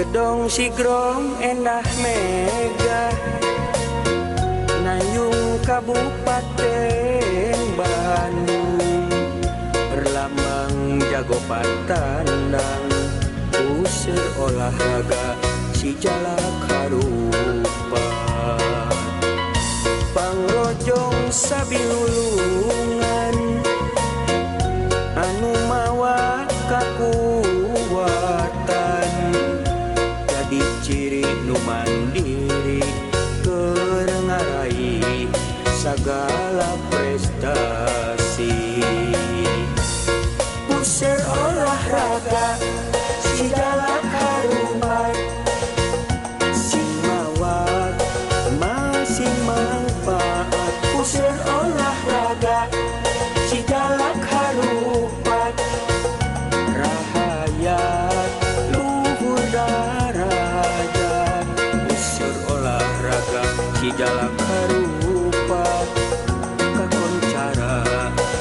gedong sigrong endah mega. Nayung Kabupaten Bandung. Berlambang jago patandang Usir olahraga si jalak harupa. Pangrojong sabi nu mandiri Kerengarai segala prestasi. Pusir olahraga si jalak harupat Sing mawat masing manfaat. Pusir olahraga si jalak harupat Kakoncara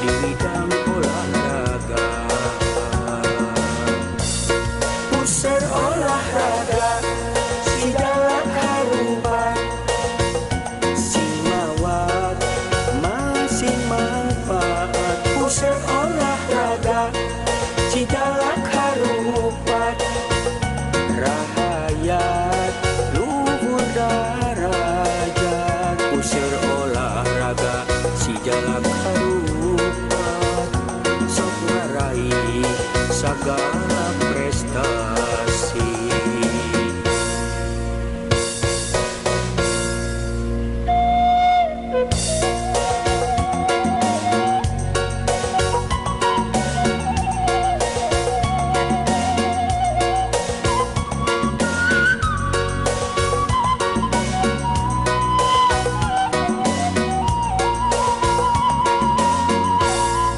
di bidang olahraga. Pusir olahraga si Pusir darajat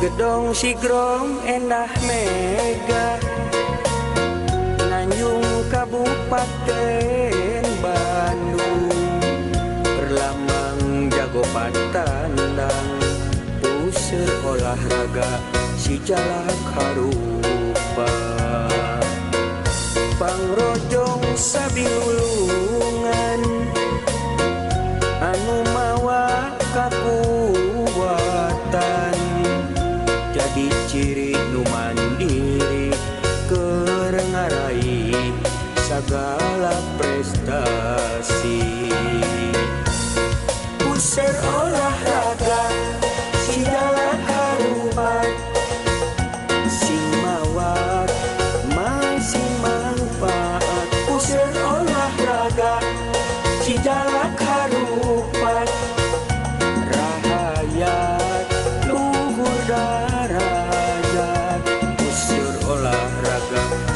gedong sigrong endah mega nanyung Kabupaten Bandung. Berlambang jago patandang Pusir olahraga si jalak harupa. Pangrojong sabihulu ciri nu mandiri kerengarai segala prestasi. Pusir olahraga si jalak harupat Sing mawat masing manfaat. Pusir olahraga si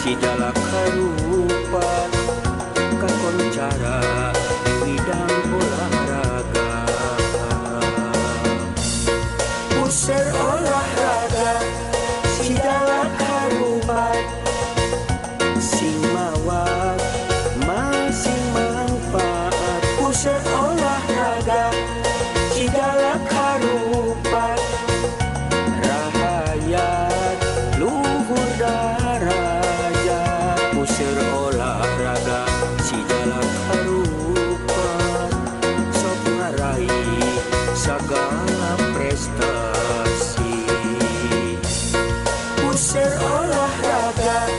si jalak harupat Kakoncara di bidang olahraga. Usur olahraga si jalak harupat Sing mawat masing manfaat. Pusat olahraga Pusir olahraga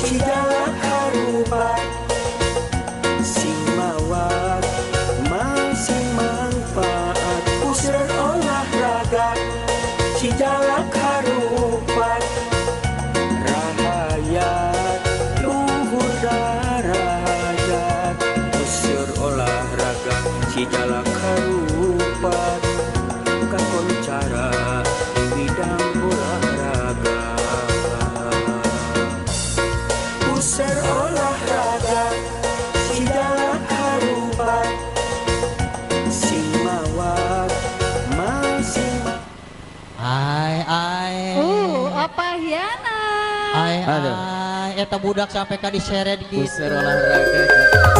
si jalak harupat Sing mawat masing manfaat. Pusir olahraga si jalak harupat Rahayat luhur darajat Pusir olahraga si Ai ai. Uh, apa hiana? Ai ai eta budak sampai ka diseret gitu. Olahraga